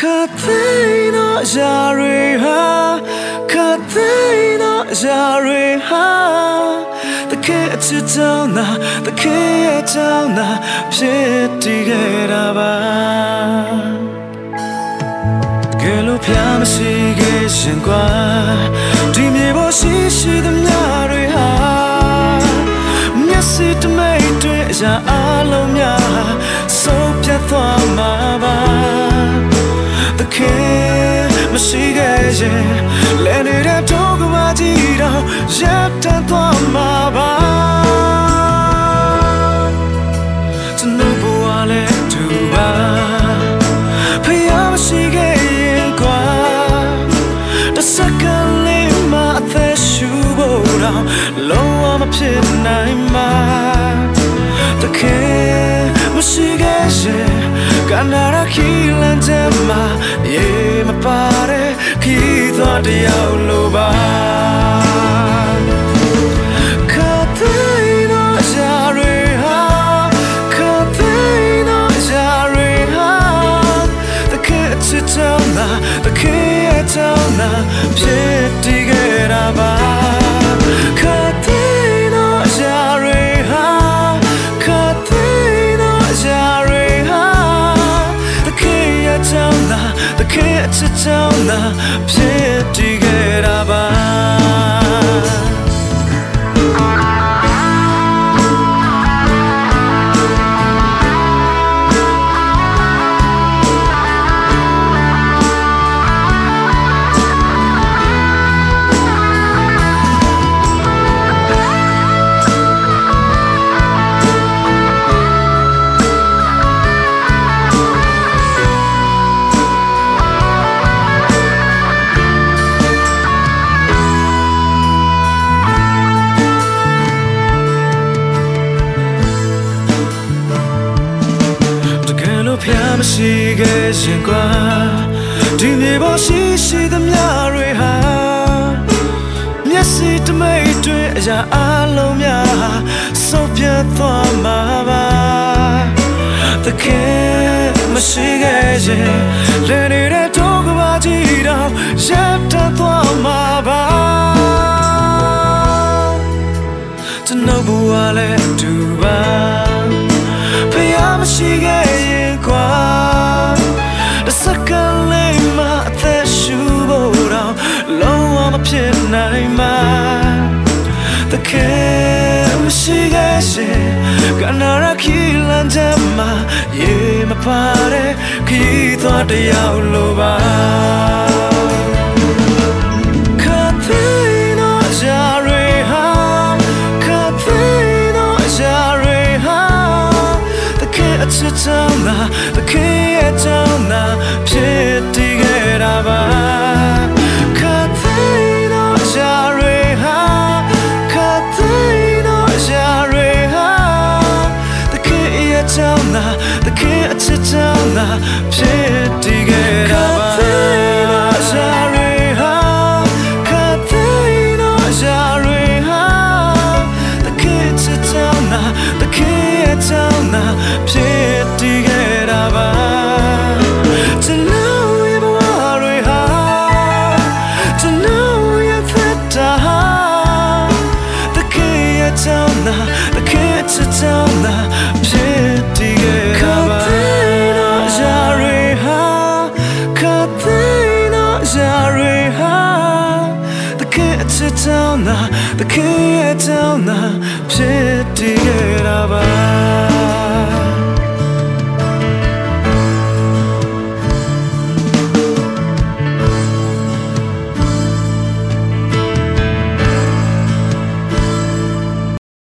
ခတ်သိမ်းသောအရာတွေဟာခတ်သိမ်းသောအရာတွေဟာတကယ်အချစ်တောင်းတာတကယ်ရဲ့တော မရှိခဲ့ရင်လဲနေတဲ့တော့ကဘာကြီးတော့ရပ်တန့်သွားမှာပါကျွန်တော်ဘဝလည်းတူပါဖျားမရှိခဲ့ရင်ကွာတစက္ကန့်လေးမှအသက်ရှူဖို့တော့လုံးဝမဖြစ်နိုင်မှာတခင်မရှိခဲ့ရင်က နာရခီလန်ချမ်းမှာရေမပါတဲ့ခီးသွားတယောက်လိုပါခတ်သိမ်းသောအရာတွေဟာခတ်သိမ်းသောအရာတွေဟာတကယ်ချစ်ချောင်းသာတကယ်ရဲ့ချောင်းသာဖြစ်တည်ခဲ့တာပါ တကယ် ဖျားမရှိခဲ့ရင်ကွာဒီမြေပေါ်ရှိရှိသမျှတွေဟာမျက်စိတမိတ်တွေအရာအလုံးများစုပ်ပြတ်သွားမှာပါတကယ်မရှိခဲ့ရင်လဲနေတဲ့တော့ကဘာကြီးတော့ရပ်တန့်သွားမှာပါကျွန်တော်ဘဝလည်းတူပါဖျားမရှိခဲ့ ဖြစ်နိုင်မှာတကယ်မရှိခဲ့ရင်ကနာရခီလန်ချမ်းမှာရေမပါတဲ့ခီးသွားတယောက်လိုပါခတ်သိမ်းသောအရာတွေဟာခတ်သိမ်းသောအရာတွေဟာတကယ်အချစ်ချမ်းသာတကယ်ရဲ့ချမ်းသာဖြစ်တည် ယ်ရဲ့ချမ်းသာတကယ်အချစ်ချမ်းသာဖြစ်တည်ခဲ့တာပါခတ်သိမ်းသောအရာတွေဟာခတ်သိမ်းသောအရာတွေဟာတကယ်ချစ်ချမ်းသာတကယ်ရဲ့ချမ်းသာဖြစ်တည်ခဲ့တာပါကျွန်တော်ရဲ့ဘဝတွေဟာကျွန်တော်ရဲ့သက်တာဟာတကယ်ရဲ့ချမ်းသာတကယ်ချစ်ချမ်းသာ ယ်ချစ်ချမ်းသာတကယ်ရဲ့ချမ်းသာဖြစ်တည်ခဲ့တာပါ